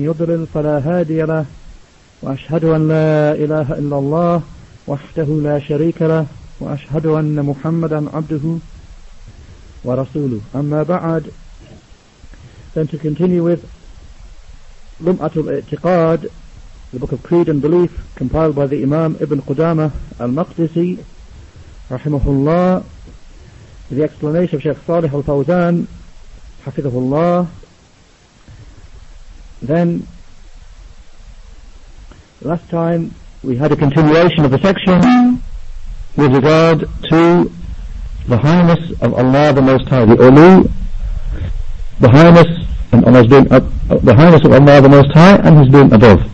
يضلل فلا هادي له وأشهد أن لا إله إلا الله وحده لا شريك له وأشهد أن محمدا عبده ورسوله أما بعد then to continue with Lum'atul I'tiqad the book of Creed and Belief compiled by the Imam Ibn Qudamah al-Maqdisi rahimahullah the explanation of Sheikh Salih al-Fawzan hafidhahullah Then, last time we had a continuation of the section with regard to the highness of Allah the Most High, the Ulu, the highness and Allah's being up, uh, the highness of Allah the Most High and His being above.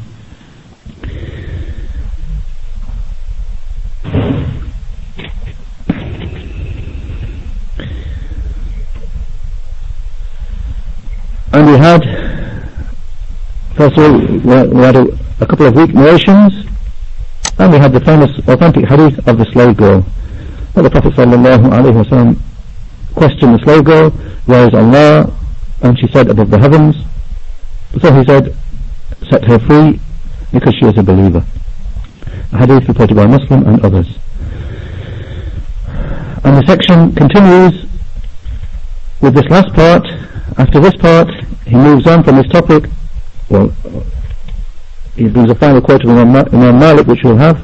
And we had First of all, we had a, a couple of weak narrations, and we had the famous authentic hadith of the slave girl. Where the Prophet ﷺ questioned the slave girl, where is Allah? And she said, above the heavens. So he said, set her free, because she is a believer. A hadith reported by Muslim and others. And the section continues with this last part. After this part, he moves on from this topic well, he brings a final quote of Imam Malik which we'll have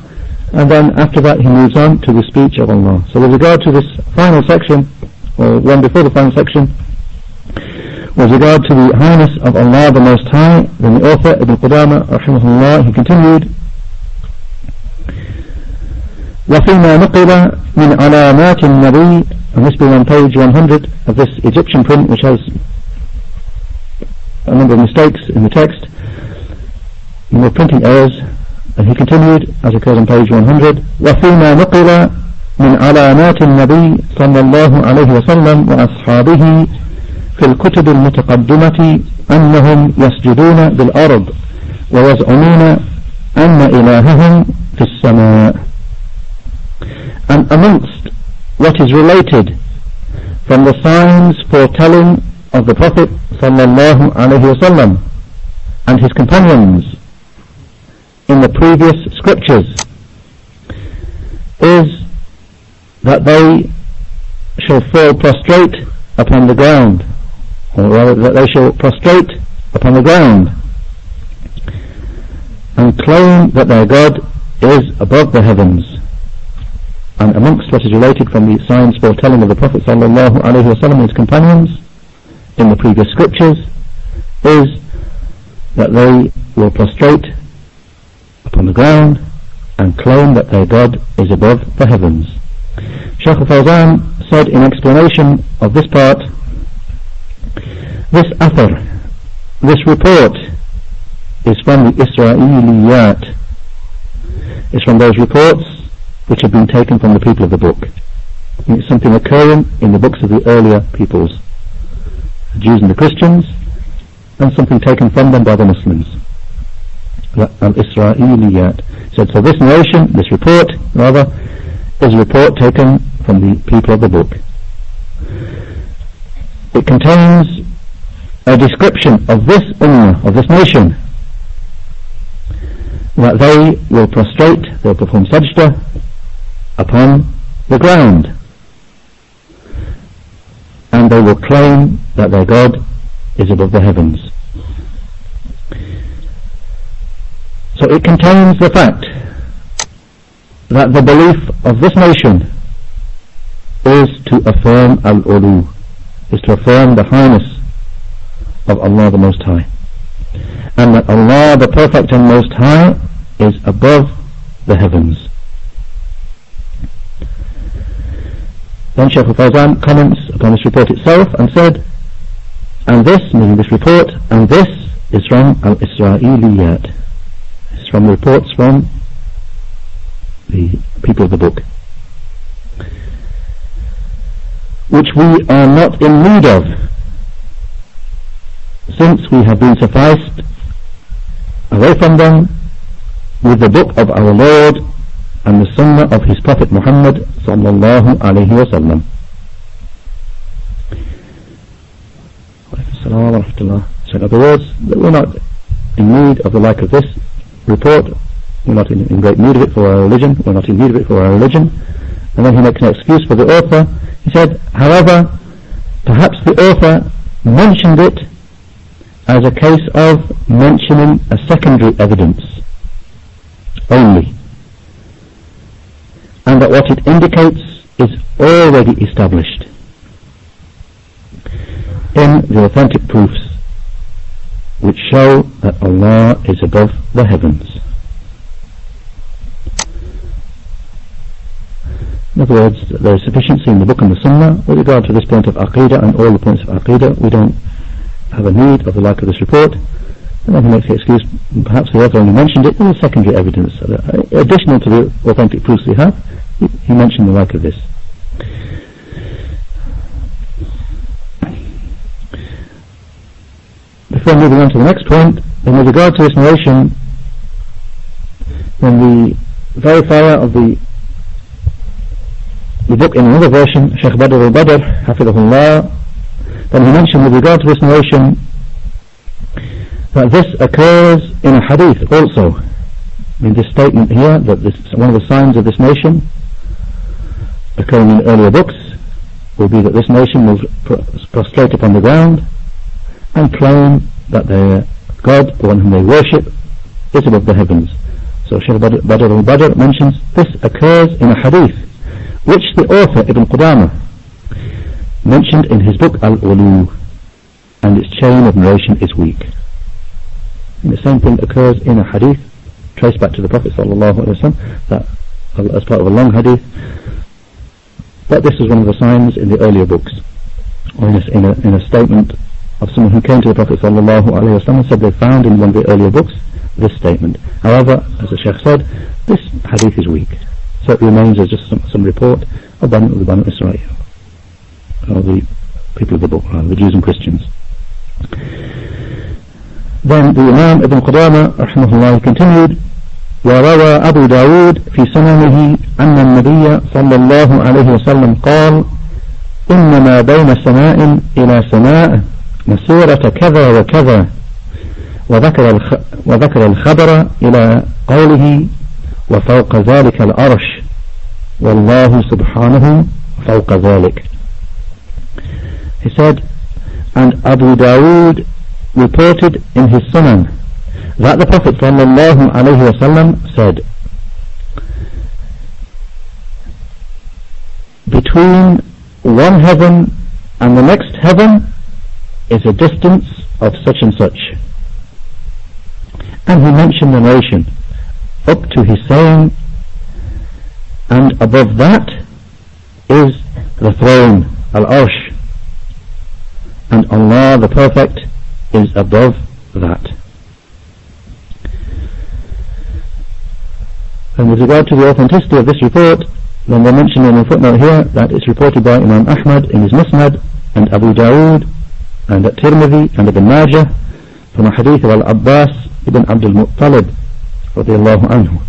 and then after that he moves on to the speech of Allah. So with regard to this final section, or one before the final section, with regard to the highness of Allah the Most High, then the author Ibn Qudama rahimahullah, he continued, وفيما نقل من علامات النبي and this being on page 100 of this Egyptian print which has a number of mistakes in the text, more printing errors, and he continued, as occurs on page 100, وفيما نقل من علامات النبي صلى الله عليه وسلم وأصحابه في الكتب المتقدمة أنهم يسجدون بالأرض ويزعمون أن إلههم في السماء And amongst what is related from the signs foretelling of the Prophet sallallahu alaihi wasallam and his companions in the previous scriptures is that they shall fall prostrate upon the ground or rather that they shall prostrate upon the ground and claim that their God is above the heavens. And amongst what is related from the signs foretelling of the Prophet sallallahu alaihi wasallam and his companions in the previous scriptures is that they will prostrate upon the ground and claim that their God is above the heavens. Shaykh al-Fawzan said in explanation of this part, this athar, this report is from the Israeliyat, is from those reports which have been taken from the people of the book. It's something occurring in the books of the earlier peoples Jews and the Christians, and something taken from them by the Muslims. Al-Isra'iliyat said, so this narration, this report, rather, is a report taken from the people of the book. It contains a description of this ummah, of this nation, that they will prostrate, they will perform sajda upon the ground and they will claim that their God is above the heavens. So it contains the fact that the belief of this nation is to affirm al-ulu, is to affirm the highness of Allah the Most High. And that Allah the Perfect and Most High is above the heavens. Then Shaykh al-Fawzan comments upon this report itself and said, and this, meaning this report, and this is from Al-Isra'iliyat. It's from reports from the people of the book. Which we are not in need of, since we have been sufficed away from them with the book of our Lord and the sunnah of his Prophet Muhammad sallallahu alayhi wa. So in other words, we're not in need of the like of this report. We're not in, in great need of it for our religion. We're not in need of it for our religion. And then he makes an excuse for the author. He said, however, perhaps the author mentioned it as a case of mentioning a secondary evidence only. And that what it indicates is already established in the authentic proofs which show that Allah is above the heavens. In other words, there is sufficiency in the book and the sunnah with regard to this point of aqidah and all the points of aqidah. We don't have a need of the like of this report. And then he makes the excuse, perhaps the author only mentioned it, there is secondary evidence. Uh, additional to the authentic proofs we have, he, he mentioned the like of this. Before moving on to the next point, then with regard to this narration, when the verifier of the the book in another version, Sheikh Badr al-Badr, Hafidahullah, then he mentioned with regard to this narration that this occurs in a hadith also. In this statement here, that this, one of the signs of this nation occurring in earlier books will be that this nation will prostrate upon the ground and claim that their God, the one whom they worship, is above the heavens. So Shaykh Badr al-Badr mentions this occurs in a hadith which the author Ibn Qudamah mentioned in his book Al-Ulu and its chain of narration is weak. The same thing occurs in a hadith traced back to the Prophet ﷺ that as part of a long hadith but this is one of the signs in the earlier books or in a, in a, in a statement of someone who came to the Prophet ﷺ and said they found in one of the earlier books this statement. However, as the Sheikh said, this hadith is weak. So it remains as just some, some report of Banu, the Banu Israel, or the people of the book, uh, the Jews and Christians. Then the Imam Ibn Qudama rahimahullah continued وروى أبو داود في سننه أن النبي صلى الله عليه وسلم قال إنما بين سماء إلى سماء مسيرة كذا وكذا. وذكر, الخ وذكر الخبر إلى قوله وفوق ذلك الأرش. والله سبحانه فوق ذلك. He said, and Abu Dawood reported in his Sunan that the Prophet wasallam said, between one heaven and the next heaven is a distance of such and such. And he mentioned the nation up to his saying, and above that is the throne, Al-Arsh, and Allah the Perfect is above that. And with regard to the authenticity of this report, then we mention in the footnote here that it's reported by Imam Ahmad in his Musnad and Abu Dawood and at Tirmidhi and Ibn Majah from a hadith of Al-Abbas ibn Abdul Muttalib radiallahu anhu.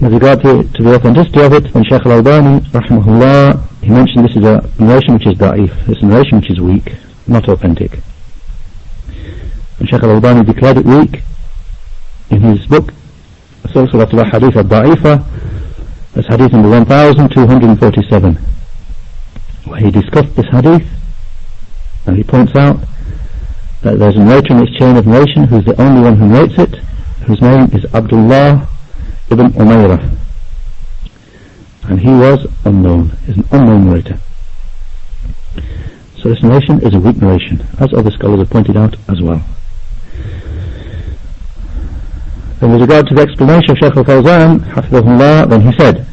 With regard to, to the authenticity of it, when Shaykh al-Albani, rahimahullah, he mentioned this is a narration which is da'if, this narration which is weak, not authentic. And Shaykh al-Albani declared it weak in his book, Silsilat al-Hadith al-Da'ifa, that's hadith number 1247, where he discussed this hadith, and he points out that there's a narrator in this chain of narration who's the only one who narrates it, whose name is Abdullah ibn Umayrah. And he was unknown, is an unknown narrator. So this narration is a weak narration, as other scholars have pointed out as well. And with regard to the explanation of Shaykh al-Fawzan, Hafidhullah, then he said,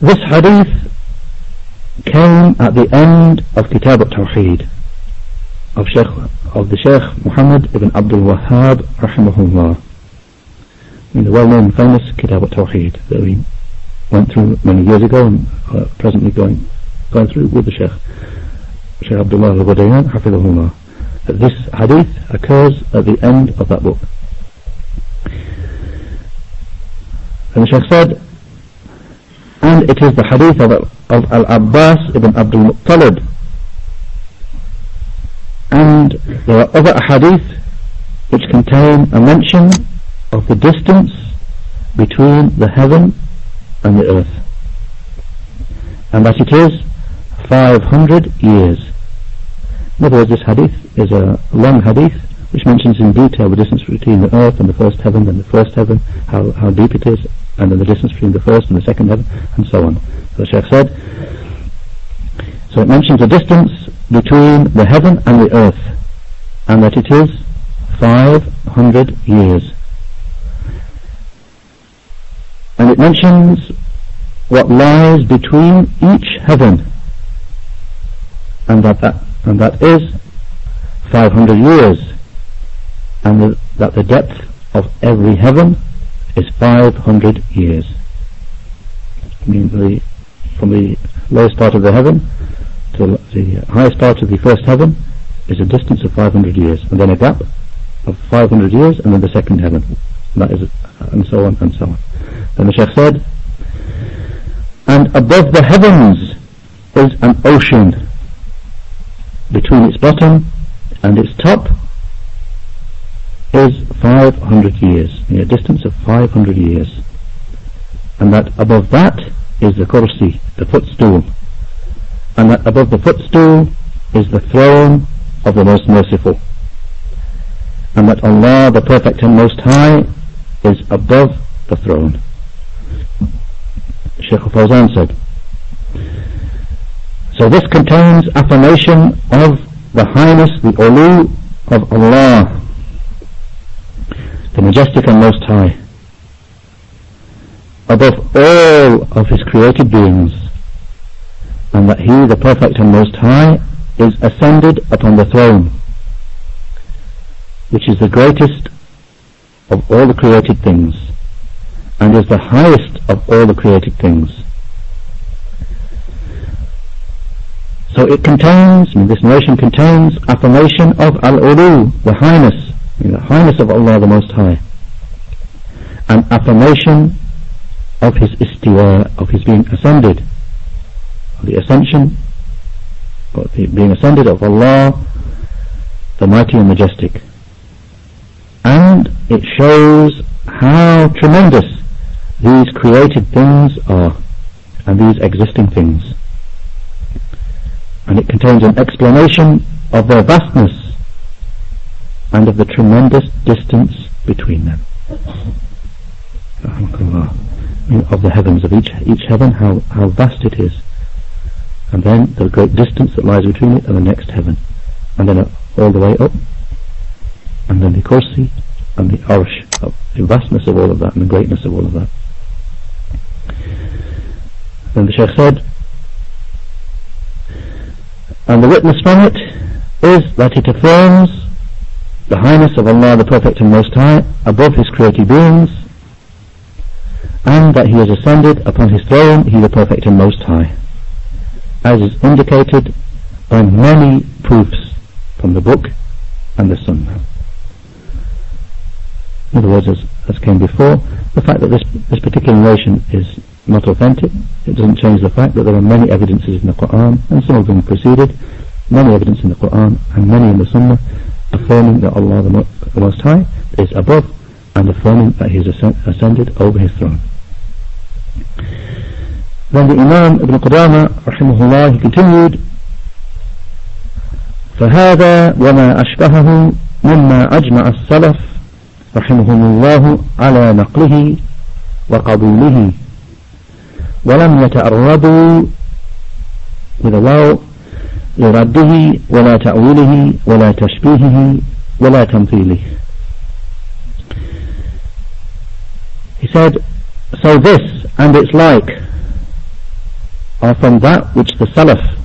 this hadith came at the end of Kitab al-Tawheed, of Sheikh of the Sheikh Muhammad ibn Abdul Wahhab rahimahullah in the well-known famous Kitab al-Tawheed that we went through many years ago and presently going going through with the Sheikh Sheikh Abdullah al-Ghudayyan hafidhahullah. This hadith occurs at the end of that book. And the Sheikh said and it is the hadith of, of Al-Abbas ibn Abdul Muttalib. And there are other hadith which contain a mention of the distance between the heaven and the earth. And that it is 500 years. In other words, this hadith is a long hadith which mentions in detail the distance between the earth and the first heaven and the first heaven, how, how deep it is, and then the distance between the first and the second heaven, and so on. So the Sheikh said, so it mentions the distance between the heaven and the earth, and that it is 500 years. And it mentions what lies between each heaven, and that, that, and that is 500 years and the, that the depth of every heaven is 500 years. I mean, the, from the lowest part of the heaven to the highest part of the first heaven is a distance of 500 years, and then a gap of 500 years, and then the second heaven. And that is, and so on and so on. Then the Sheikh said, and above the heavens is an ocean between its bottom and its top is 500 years, a distance of 500 years. And that above that is the kursi, the footstool. And that above the footstool is the throne of the Most Merciful. And that Allah, the Perfect and Most High, is above the throne. Sheikh Fawzan said, so this contains affirmation of the highness, the ulu of Allah. The majestic and most high, above all of his created beings, and that he, the perfect and most high, is ascended upon the throne, which is the greatest of all the created things, and is the highest of all the created things. So it contains, this narration contains affirmation of Al-Ulu, the highness, the highness of Allah the Most High, an affirmation of His istiwa, of His being ascended, of the ascension, of the being ascended of Allah, the Mighty and Majestic. And it shows how tremendous these created things are, and these existing things. And it contains an explanation of their vastness and of the tremendous distance between them. Of the heavens, of each each heaven, how, how vast it is. And then the great distance that lies between it and the next heaven. And then all the way up. And then the kursi and the arsh, the vastness of all of that and the greatness of all of that. Then the Shaykh said, and the witness from it is that it affirms the highness of Allah the Perfect and Most High above His created beings and that He has ascended upon His throne, He the Perfect and Most High as is indicated by many proofs from the book and the Sunnah. In other words, as, as came before, the fact that this, this particular narration is not authentic, it doesn't change the fact that there are many evidences in the Quran, and some of them preceded, many evidence in the Quran and many in the Sunnah affirming that Allah the Most High is above and affirming that He has ascended over His throne. Then the Imam Ibn Qudama rahimahullah he continued فهذا وما أشبهه مما أجمع السلف رحمهم الله على نقله وقبوله ولم يتعرضوا a واو لرده ولا تأويله ولا تشبيهه ولا تمثيله He said, so this and its like are from that which the Salaf,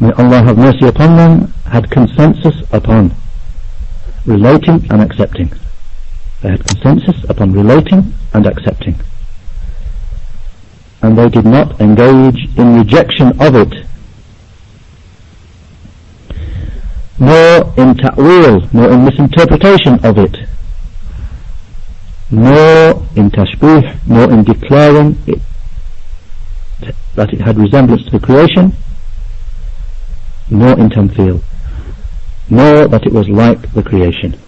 may Allah have mercy upon them, had consensus upon relating and accepting. They had consensus upon relating and accepting. And they did not engage in rejection of it nor in ta'wil, nor in misinterpretation of it, nor in tashbih, nor in declaring it, that it had resemblance to the creation, nor in tamthil. nor that it was like the creation.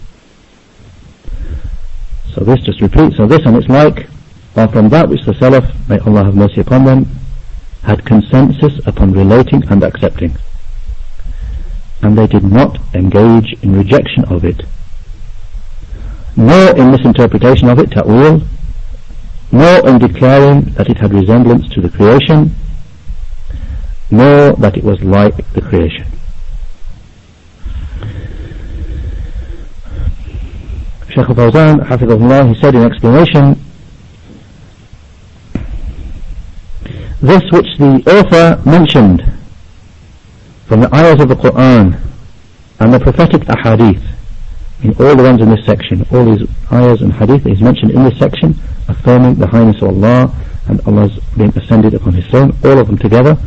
So this just repeats, so this and its like are from that which the Salaf, may Allah have mercy upon them, had consensus upon relating and accepting. And they did not engage in rejection of it, nor in misinterpretation of it, ta'wil, nor in declaring that it had resemblance to the creation, nor that it was like the creation. Shaykh al-Fawzan, Hafidhullah, he said in explanation, this which the author mentioned from the ayahs of the Quran and the prophetic ahadith, in all the ones in this section, all these ayahs and hadith is mentioned in this section, affirming the highness of Allah and Allah's being ascended upon His throne, all of them together,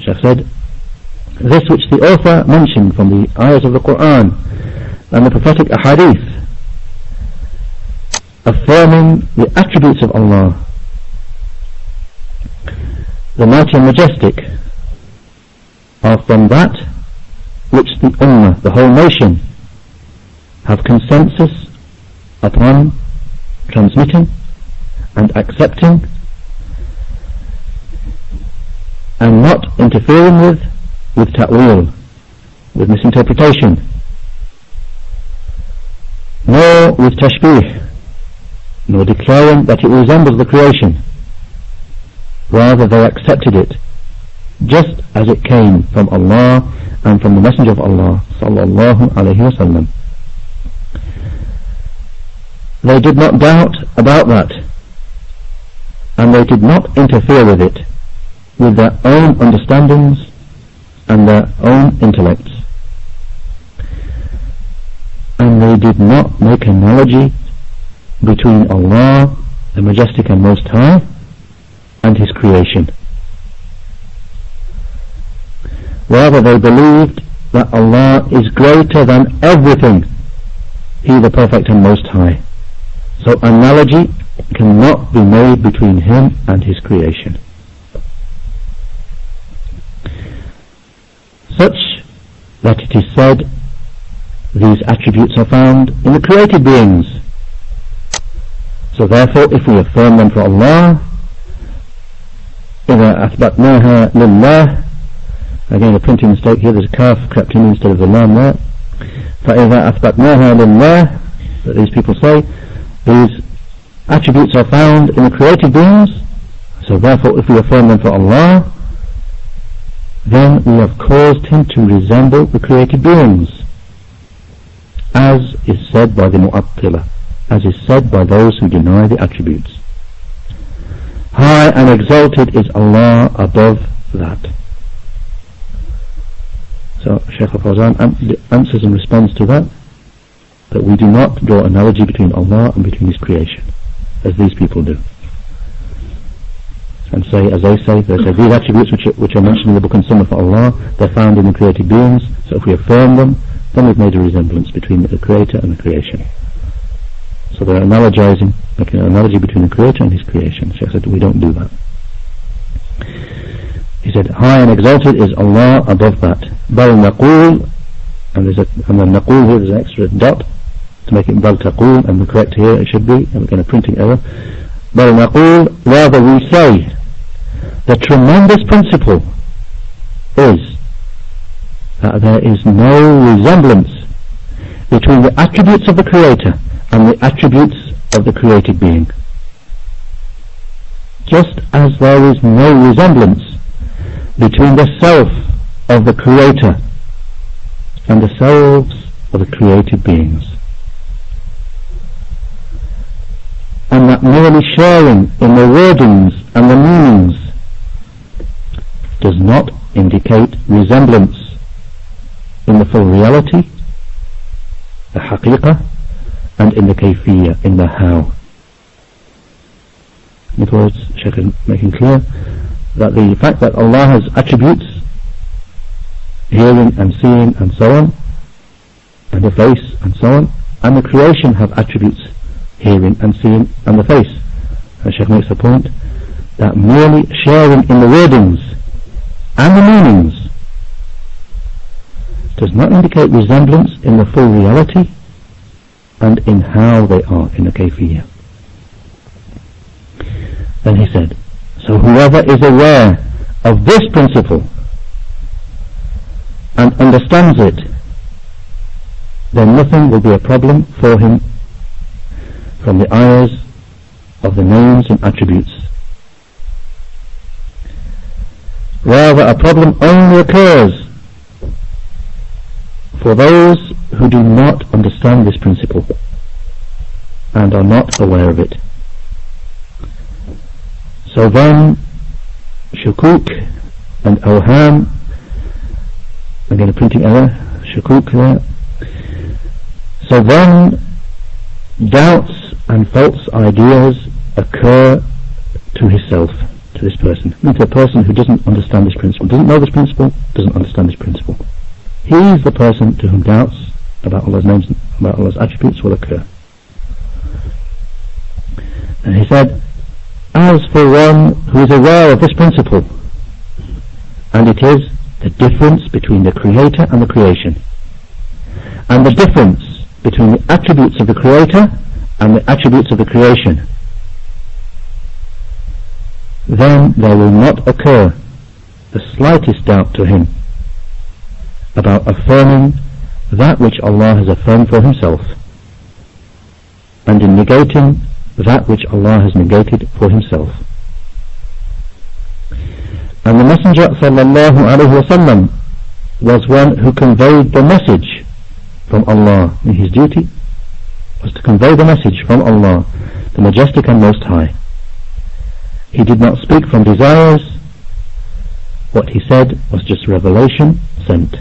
Shaykh said, this which the author mentioned from the ayahs of the Quran and the prophetic ahadith, affirming the attributes of Allah, the mighty and majestic, are from that which the Ummah, the whole nation, have consensus upon transmitting and accepting and not interfering with with ta'wil, with misinterpretation, nor with tashbih, nor declaring that it resembles the creation. Rather they accepted it just as it came from Allah and from the Messenger of Allah sallallahu alayhi wasallam. They did not doubt about that and they did not interfere with it with their own understandings and their own intellects. And they did not make analogy between Allah, the Majestic and Most High, and His creation. Rather they believed that Allah is greater than everything, He the Perfect and Most High. So analogy cannot be made between Him and His creation. such that it is said these attributes are found in the created beings. So therefore, if we affirm them for Allah, إذا أثبتناها لله. Again a printing mistake here there's a kaf crept in instead of the lam there. فإذا أثبتناها لله that these people say these attributes are found in the created beings. So therefore if we affirm them for Allah then we have caused him to resemble the created beings as is said by the Mu'attila as is said by those who deny the attributes. High and exalted is Allah above that. So Shaykh al-Fawzan answers and responds to that, that we do not draw analogy between Allah and between His creation, as these people do and say, as they say, they say these attributes which are, which are mentioned in the Book and Sunnah for Allah, they're found in the created beings, so if we affirm them, then we've made a resemblance between the Creator and the creation. So they're analogizing, making an analogy between the Creator and His creation. Shaykh said, we don't do that. He said, high and exalted is Allah above that. Bal naqul, and there's a, and then naqul here, there's an extra dot to make it bal taqul, and the correct here it should be, and we're going to printing error. Bal naqul, rather we say, the tremendous principle is that there is no resemblance between the attributes of the Creator and the attributes of the created being. Just as there is no resemblance between the self of the Creator and the selves of the created beings. And that merely sharing in the wordings and the meanings does not indicate resemblance in the full reality, the haqiqah, and in the kayfiyah, in the how. In other words, Shaykh is making clear that the fact that Allah has attributes, hearing and seeing and so on, and the face and so on, and the creation have attributes, hearing and seeing and the face. And Shaykh makes the point that merely sharing in the wordings and the meanings does not indicate resemblance in the full reality and in how they are in the kayfiyya. Then he said, so whoever is aware of this principle and understands it, then nothing will be a problem for him from the ayahs of the names and attributes. Rather, a problem only occurs for those who do not understand this principle and are not aware of it. So then, shukuk and awham, again a printing error, shukuk there. So then, doubts and false ideas occur to himself, to this person. I to a person who doesn't understand this principle, doesn't know this principle, doesn't understand this principle. He is the person to whom doubts about Allah's names, about Allah's attributes will occur. And he said, as for one who is aware of this principle, and it is the difference between the Creator and the creation, and the difference between the attributes of the Creator and the attributes of the creation, then there will not occur the slightest doubt to him about affirming that which Allah has affirmed for himself and in negating that which Allah has negated for himself. And the Messenger wasallam was one who conveyed the message from Allah. And his duty was to convey the message from Allah, the Majestic and Most High. He did not speak from desires. What he said was just revelation sent.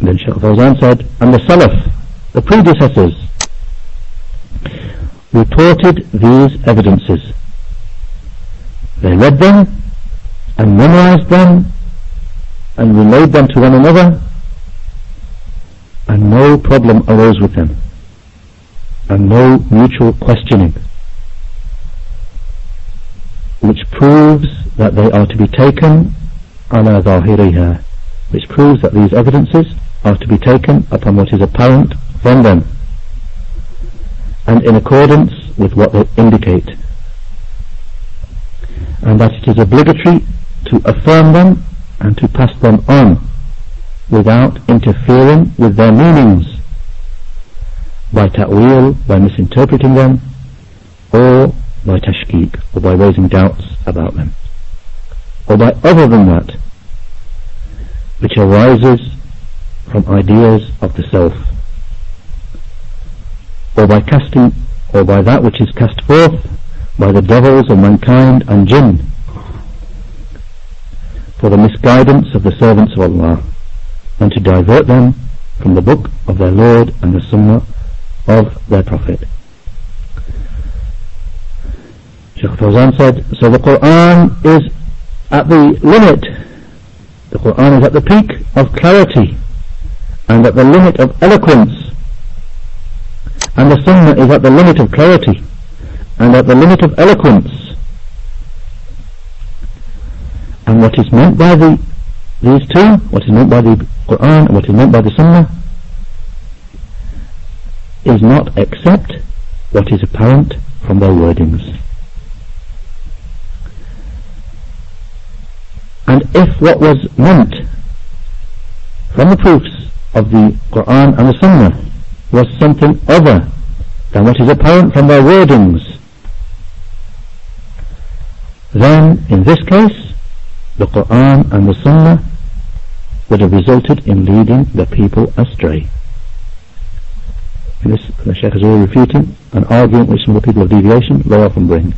And then Shaykh Fawzan said, and the Salaf, the predecessors, reported these evidences. They read them and memorized them and relayed them to one another and no problem arose with them and no mutual questioning which proves that they are to be taken ala which proves that these evidences are to be taken upon what is apparent from them and in accordance with what they indicate and that it is obligatory to affirm them and to pass them on without interfering with their meanings by ta'wil, by misinterpreting them or by tashkik or by raising doubts about them or by other than that which arises from ideas of the self. Or by casting, or by that which is cast forth by the devils of mankind and jinn, for the misguidance of the servants of Allah, and to divert them from the book of their Lord and the Sunnah of their Prophet. Shaykh Fawzan said, so the Quran is at the limit, the Quran is at the peak of clarity, and at the limit of eloquence, and the sunnah is at the limit of clarity and at the limit of eloquence. And what is meant by the these two what is meant by the Quran and what is meant by the sunnah is not except what is apparent from their wordings. And if what was meant from the proofs of the Quran and the Sunnah was something other than what is apparent from their wordings, then in this case the Quran and the Sunnah would have resulted in leading the people astray. And this, the Shaykh is all refuting an argument which some of the people of deviation they often bring.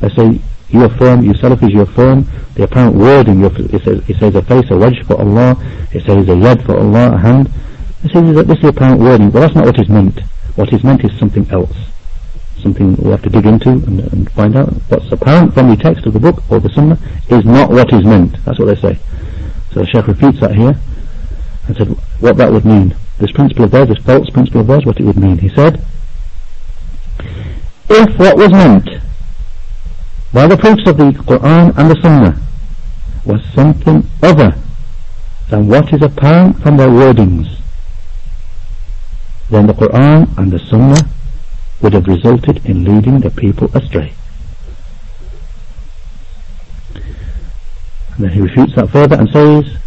They say, you affirm, you Salafis, you affirm the apparent wording, it says, it says a face, a wajh for Allah, it says a yad for Allah, a hand, this is, this is apparent wording, but that's not what is meant. What is meant is something else. Something we have to dig into and, and find out. What's apparent from the text of the book or the sunnah is not what is meant. That's what they say. So the Sheikh repeats that here and said what that would mean. This principle of theirs, this false principle of theirs, what it would mean. He said, if what was meant by the proofs of the Quran and the Sunnah was something other than what is apparent from their wordings, then the Quran and the Sunnah would have resulted in leading the people astray. And then he refutes that further and says,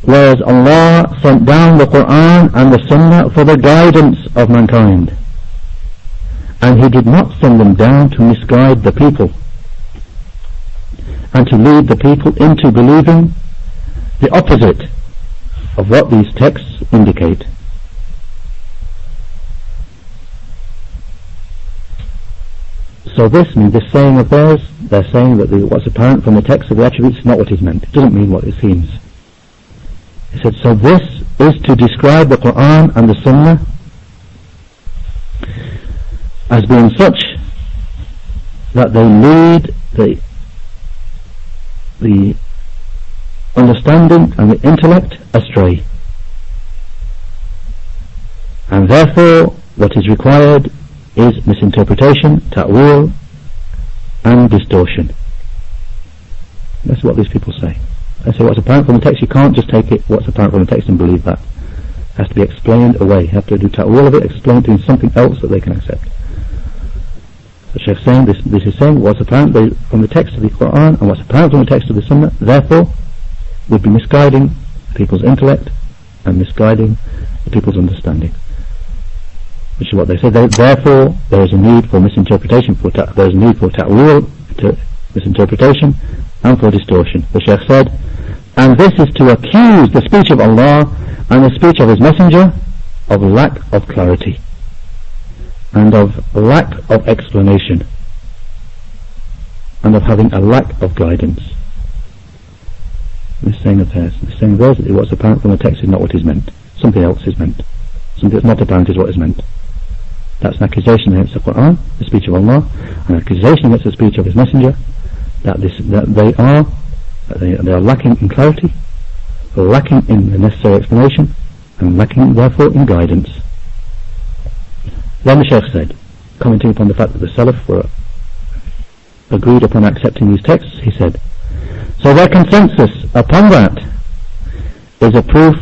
Whereas Allah sent down the Quran and the Sunnah for the guidance of mankind. And He did not send them down to misguide the people and to lead the people into believing the opposite of what these texts indicate. So this means this saying of theirs, they're saying that the, what's apparent from the text of the attributes is not what is meant. It doesn't mean what it seems. He said, so this is to describe the Quran and the Sunnah as being such that they lead the the understanding and the intellect astray. And therefore, what is required is misinterpretation, ta'wil, and distortion. That's what these people say. They say what's apparent from the text, you can't just take it, what's apparent from the text and believe that. It has to be explained away. You have to do ta'wil of it, explain it in something else that they can accept. The Sheikh saying this, this is saying what's apparent from the text of the Quran and what's apparent from the text of the Sunnah, therefore, would be misguiding people's intellect and misguiding people's understanding. Which is what they say. therefore, there is a need for misinterpretation, for there is a need for ta'wil, to misinterpretation, and for distortion. The Sheikh said, and this is to accuse the speech of Allah and the speech of His Messenger of lack of clarity and of lack of explanation and of having a lack of guidance. This saying of theirs, this saying of theirs, what's apparent from the text is not what is meant. Something else is meant. Something that's not apparent is what is meant. That's an accusation against the Quran, the speech of Allah, an accusation against the speech of His Messenger, that, this, that they are that they, they are lacking in clarity, lacking in the necessary explanation, and lacking therefore in guidance. Then the Sheikh said, commenting upon the fact that the Salaf were agreed upon accepting these texts, he said, So their consensus upon that is a proof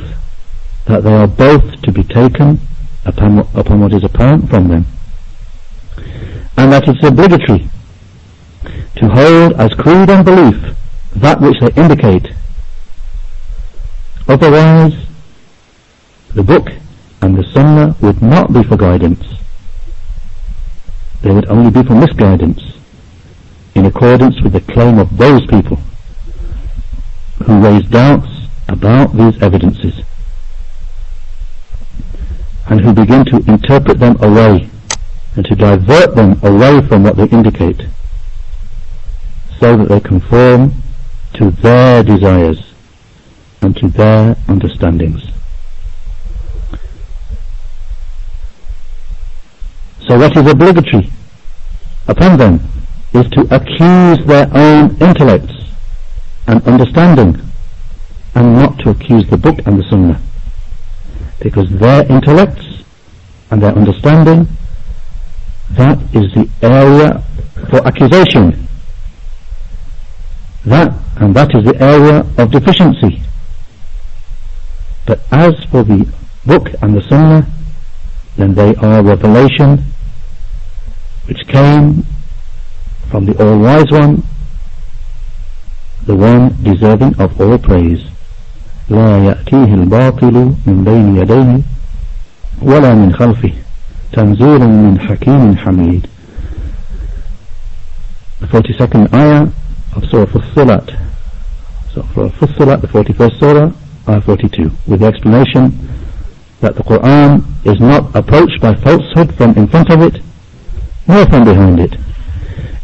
that they are both to be taken upon, upon what is apparent from them, and that it's obligatory to hold as creed and belief that which they indicate. Otherwise, the book and the Sunnah would not be for guidance they would only be for misguidance in accordance with the claim of those people who raise doubts about these evidences and who begin to interpret them away and to divert them away from what they indicate so that they conform to their desires and to their understandings. So what is obligatory upon them is to accuse their own intellects and understanding and not to accuse the book and the sunnah. Because their intellects and their understanding that is the area for accusation. That and that is the area of deficiency. But as for the book and the sunnah then they are revelation which came from the All-Wise One, the one deserving of all praise. لا يأتيه الباطل من بين يديه ولا من خلفه تنزيل من حكيم حميد The 42nd ayah of Surah Fussilat Surah Fussilat, the 41st Surah, ayah 42 with the explanation that the Quran is not approached by falsehood from in front of it from behind it.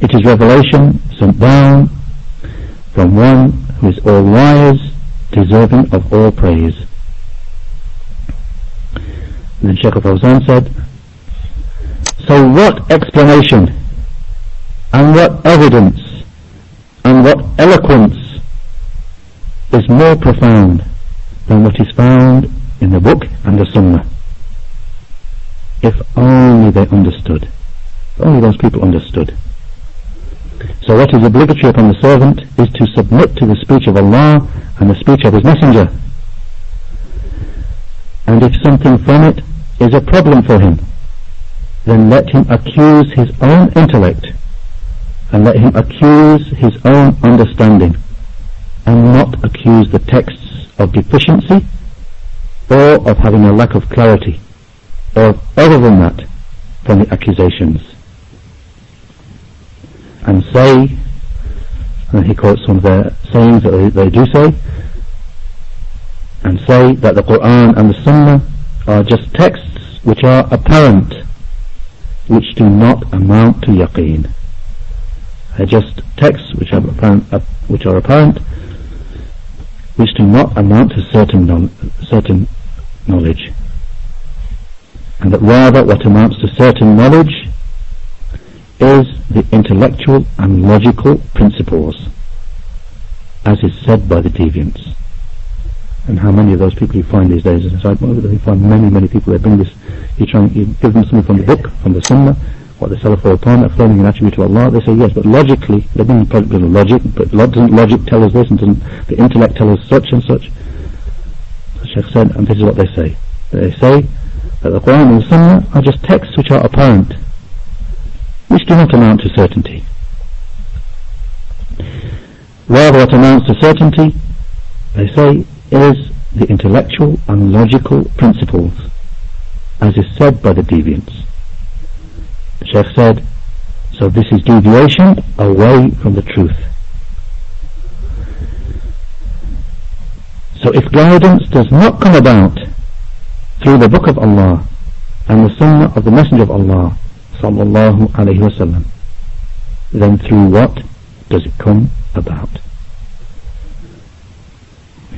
It is revelation sent down from one who is all wise, deserving of all praise. And then Sheikh Fawzan said, So what explanation and what evidence and what eloquence is more profound than what is found in the book and the sunnah? If only they understood. Only those people understood. So what is obligatory upon the servant is to submit to the speech of Allah and the speech of His Messenger And if something from it is a problem for him, then let him accuse his own intellect and let him accuse his own understanding and not accuse the texts of deficiency or of having a lack of clarity or other than that from the accusations and say and he quotes some of their sayings that they, they do say and say that the Quran and the Sunnah are just texts which are apparent which do not amount to yaqeen. They're just texts which are apparent, uh, which are apparent, which do not amount to certain no- certain knowledge, and that rather what amounts to certain knowledge is the intellectual and logical principles, as is said by the deviants. And how many of those people you find these days? As I you find many, many people that bring this. You try and you give them something from the book, from the Sunnah, what the Salaf upon, affirming an attribute to Allah. They say yes, but logically, they a bit of logic, but doesn't logic tell us this, and doesn't the intellect tell us such and such? The Sheikh said, and this is what they say. They say that the Quran and the Sunnah are just texts which are apparent, which do not amount to certainty. Rather, what amounts to certainty, they say, is the intellectual and logical principles, as is said by the deviants. The Sheikh said, so this is deviation away from the truth. So if guidance does not come about through the Book of Allah and the Sunnah of the Messenger of Allah sallallahu alayhi wasallam, then through what does it come about?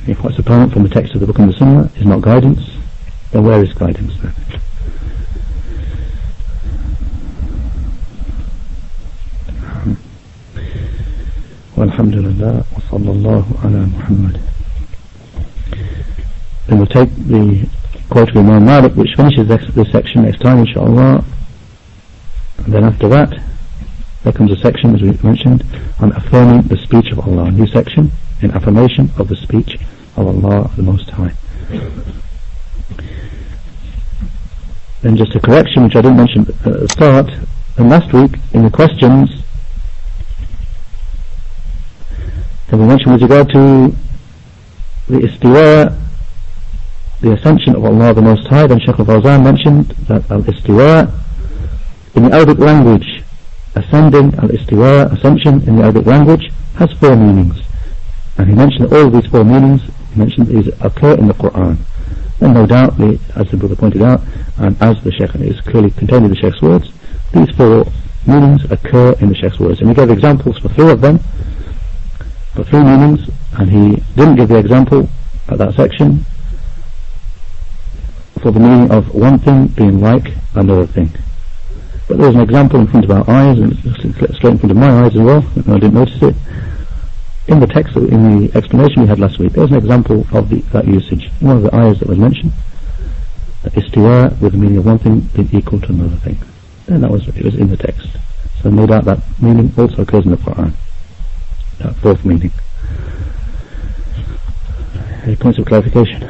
If what's apparent from the text of the Book and the Sunnah is not guidance, then where is guidance then? والحمد لله وصلى الله على محمد Then we'll take the quote of Imam Malik which finishes this, this section next time inshallah and then after that there comes a section as we mentioned on affirming the speech of Allah. A new section in affirmation of the speech of Allah the Most High. Then just a correction which I didn't mention at the start. And last week in the questions that we mentioned with regard to the istiwa the ascension of Allah the Most High then Shaykh al-Fawzan mentioned that al-istiwa in the Arabic language ascending al-istiwa ascension in the Arabic language has four meanings. And he mentioned all of these four meanings he mentioned these occur in the Quran. And no doubt as the brother pointed out and as the Shaykh is clearly contained in the Sheikh's words these four meanings occur in the Sheikh's words. And he gave examples for three of them for three meanings and he didn't give the example at that section for the meaning of one thing being like another thing but there's an example in front of our eyes and straight in front of my eyes as well and I didn't notice it. In the text in the explanation we had last week there's an example of the, that usage. One of the ayahs that was mentioned istiwa with the meaning of one thing being equal to another thing. And that was it was in the text. So no doubt that meaning also occurs in the Quran. That fourth meaning. Any points of clarification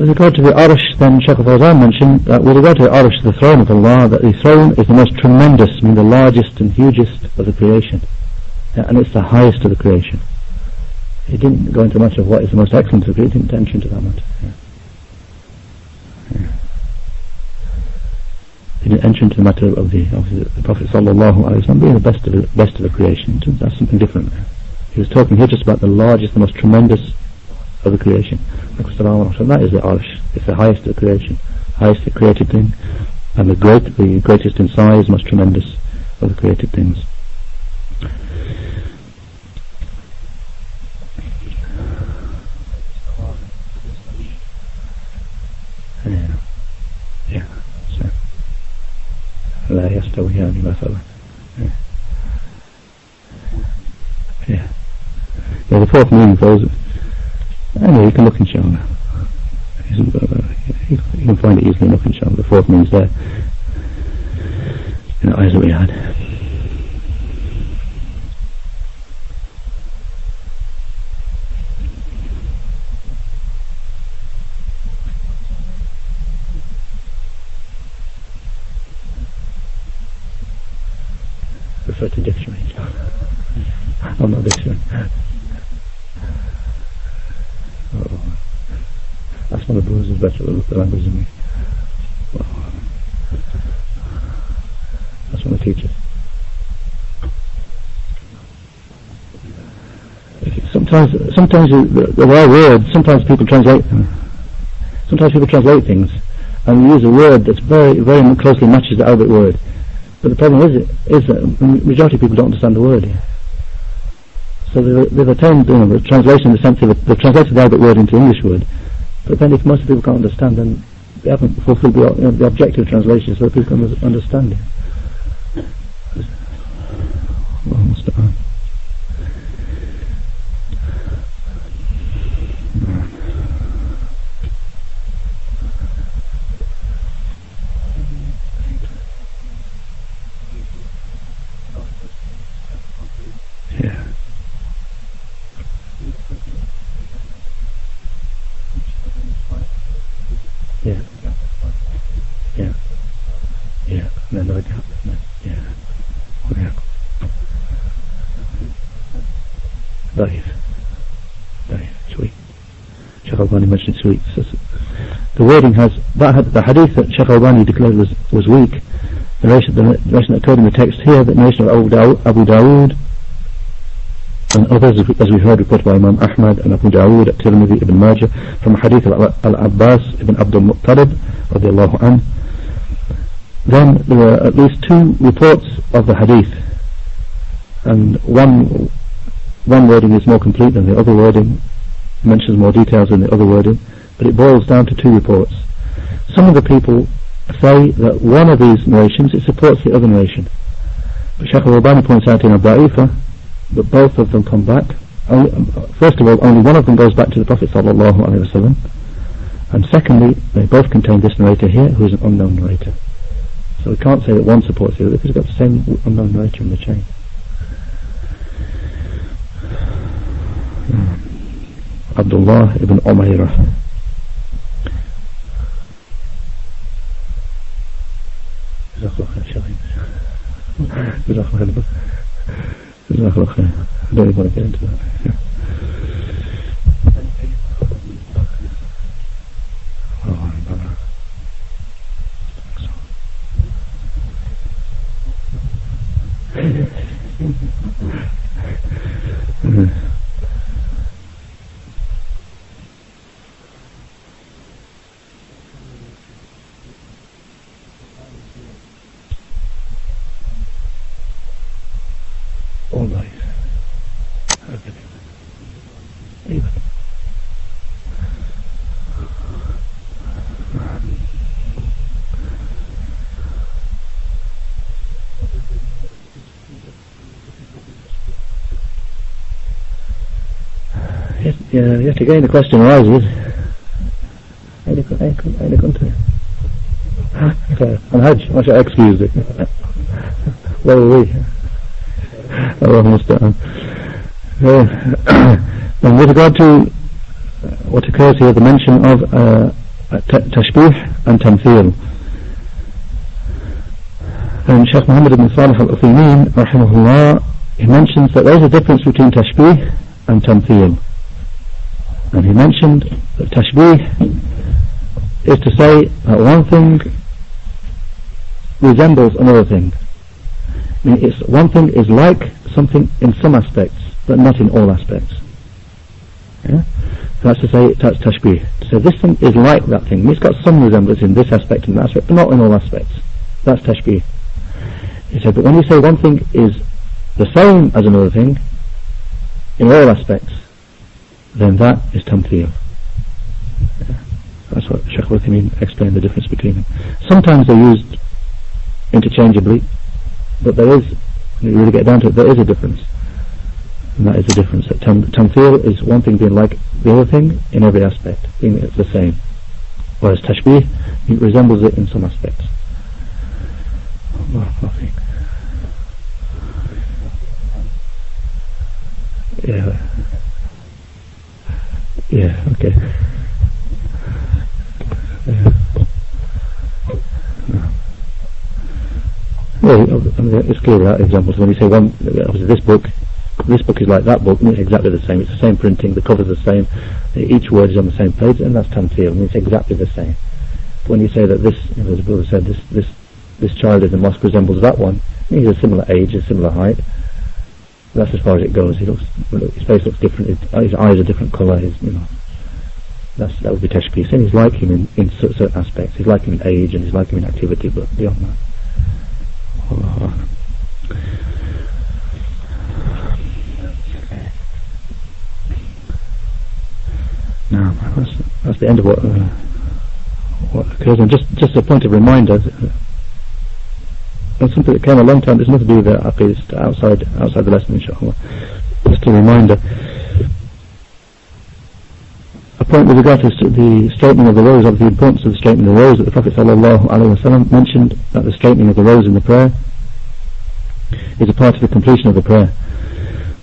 With regard to the Arsh, then Shaykh Fawzan mentioned that with regard to the Arsh, the throne of Allah, that the throne is the most tremendous, I mean the largest and hugest of the creation. And it's the highest of the creation. He didn't go into much of what is the most excellent of the creation, he didn't enter into that much. Yeah. Yeah. He didn't enter into the matter of the, of the, the Prophet sallallahu alaihi wasallam being the best of the, best of the creation. That's something different. He was talking here just about the largest, the most tremendous of the creation. That is the arsh. It's the highest of the creation, highest the created thing, and the great, the greatest in size, most tremendous of the created things. Yeah. Yeah. So. لا يستويان مثلا yeah. yeah the fourth meaning goes anyway you can look inshallah uh, you can find it easily enough inshallah the fourth means there. The eyes that we had refer to dictionary. I'm not dictionary. Oh. That's one of the brothers who's better at the language than me. Oh. That's one of the teachers. Sometimes, there are words. Sometimes people translate. Sometimes people translate things and use a word that's very, very closely matches the Arabic word. But the problem is, is that the majority of people don't understand the word. So they've, they've attained you know, the translation in the sense of they've translated the Arabic word into English word. But then if most people can't understand, then they haven't fulfilled the, you know, the objective translation so that people can understand it. Sweet. The wording has, that the hadith that Sheikh Albani declared was, was weak, the narration, the narration that occurred in the text here, the narration of Abu, Dawood, and others, as we heard, reported by Imam Ahmad and Abu Dawood at Tirmidhi ibn Majah, from hadith Al-Abbas ibn Abdul Muttalib, radiallahu. Then there were at least two reports of the hadith, and one one wording is more complete than the other wording, mentions more details in the other wording, but it boils down to two reports. Some of the people say that one of these narrations, it supports the other narration. But Shaykh al-Albani points out in Al-Da'ifa that both of them come back. Only, um, first of all, only one of them goes back to the Prophet and secondly, they both contain this narrator here, who is an unknown narrator. So we can't say that one supports the other because we've got the same unknown narrator in the chain. Hmm. Hmm. Abdullah ibn Umayrah جزاك الله خير جزاك الله خير جزاك الله خير الله يبارك Mm-hmm. Yeah, yet again the question arises, أين كنت؟ on Hajj, I shall excuse it. Where were we? Allah Musta'an. and with regard to uh, what occurs here, the mention of uh, tashbih and tamthil. And Shaykh Muhammad ibn Salih al-Uthaymeen, rahimahullah, he mentions that there is a difference between tashbih and tamthil. And he mentioned that tashbih is to say that one thing resembles another thing. I mean, it's, one thing is like something in some aspects, but not in all aspects. Yeah? That's to say, that's tashbih. So this thing is like that thing. It's got some resemblance in this aspect and that aspect, but not in all aspects. That's tashbih. He said, but when you say one thing is the same as another thing, in all aspects, then that is tamthil. That's what Sheikh Uthaymeen explained the difference between them. Sometimes they're used interchangeably, but there is, when you really get down to it, there is a difference. And that is the difference. That tam- tamthil is one thing being like the other thing in every aspect, being it's the same. Whereas tashbih, it resembles it in some aspects. Oh, yeah. Yeah, okay. Yeah. Well, it's clear that examples. When you say one, obviously this book, this book is like that book, and it's exactly the same. It's the same printing, the cover's the same, each word is on the same page, and that's tamthil and it's exactly the same. But when you say that this, you know, as the said, this, this, this child in the mosque resembles that one, he's a similar age, a similar height, that's as far as it goes. He looks, his face looks different, his, eyes are different colour, his, you know. That's, that would be tashbih. He's like him in, in certain aspects. He's like him in age and he's like him in activity, but beyond that. Now, that's, that's the end of what, uh, what occurs. And just, just a point of reminder, that's something that came a long time, there's nothing to do with the outside, outside the lesson, inshallah. Just a reminder. A point with regard to the straightening of the rows, of the importance of the straightening of the rows, that the Prophet ﷺ mentioned that the straightening of the rows in the prayer is a part of the completion of the prayer.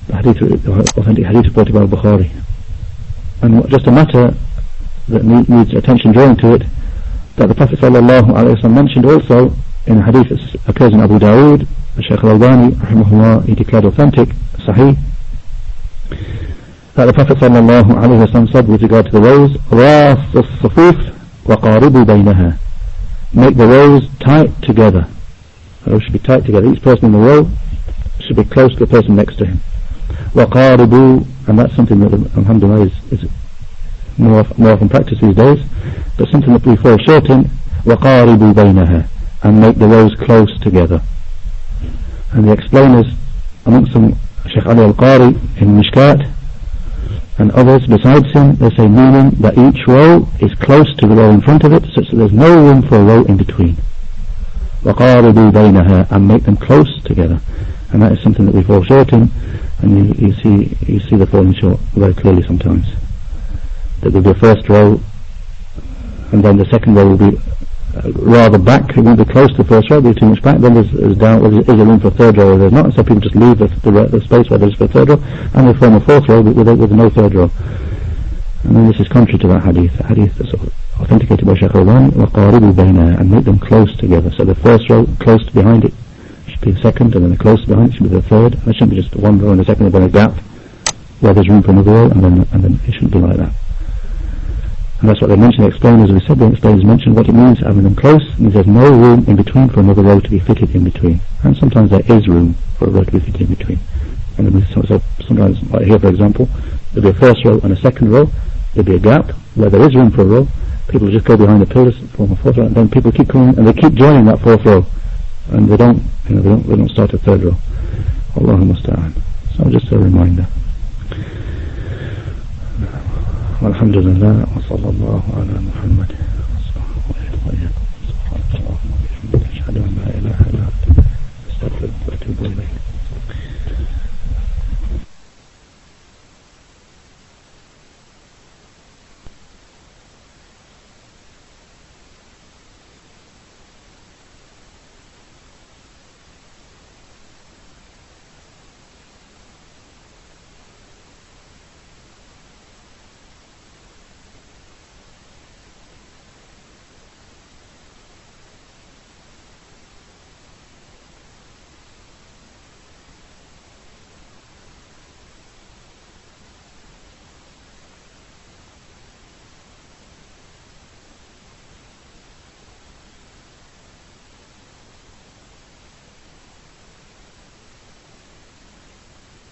The hadith, uh, authentic hadith reported by Bukhari. And just a matter that needs attention drawn to it, that the Prophet ﷺ mentioned also in hadith that occurs in Abu Dawood, Shaykh al-Albani, rahimahullah, he declared authentic, sahih, that the Prophet sallallahu alaihi wasallam said with regard to the rows, "Ras as-sufuf wa baynaha." Make the rows tight together. The rows should be tight together. Each person in the row should be close to the person next to him. Wa and that's something that alhamdulillah is, is more, more often practiced these days, but something that we fall short in. Wa qaribu baynaha, and make the rows close together. And the explainers amongst them, Sheikh Ali al-Qari in Mishkat, and others besides him, they say meaning that each row is close to the row in front of it, such that there's no room for a row in between. وَقَارِبُوا بَيْنَهَا And make them close together. And that is something that we fall short in, and you, you see you see the falling short very clearly sometimes. That there'll be a first row, and then the second row will be rather back, it won't be close to the first row, be too much back, then there's, there's doubt whether there is a room for a third row or there's not, and so people just leave the, the, the space where there's for a third row, and they form a fourth row with, with, with no third row. And then this is contrary to that hadith, the hadith that's authenticated by Shaykh Al-Albani, وَقَارِبُوا بَيْنَا and make them close together. So the first row close to behind it should be the second, and then the close behind it should be the third. And it shouldn't be just one row and the second, and then a gap where there's room for another row, and then, and then it shouldn't be like that. And that's what they mention, the explainers, we said the explainers mention what it means having them close, means there's no room in between for another row to be fitted in between. And sometimes there is room for a row to be fitted in between. And so, so sometimes, like here for example, there'll be a first row and a second row, there'll be a gap where there is room for a row, people just go behind the pillars, form a fourth row, and then people keep coming, and they keep joining that fourth row. And they don't, you know, they don't, they don't start a third row. Allahu musta'an. So just a reminder. والحمد لله وصلى الله على محمد أشهد أن لا إله إلا أنت أستغفرك وأتوب إليك.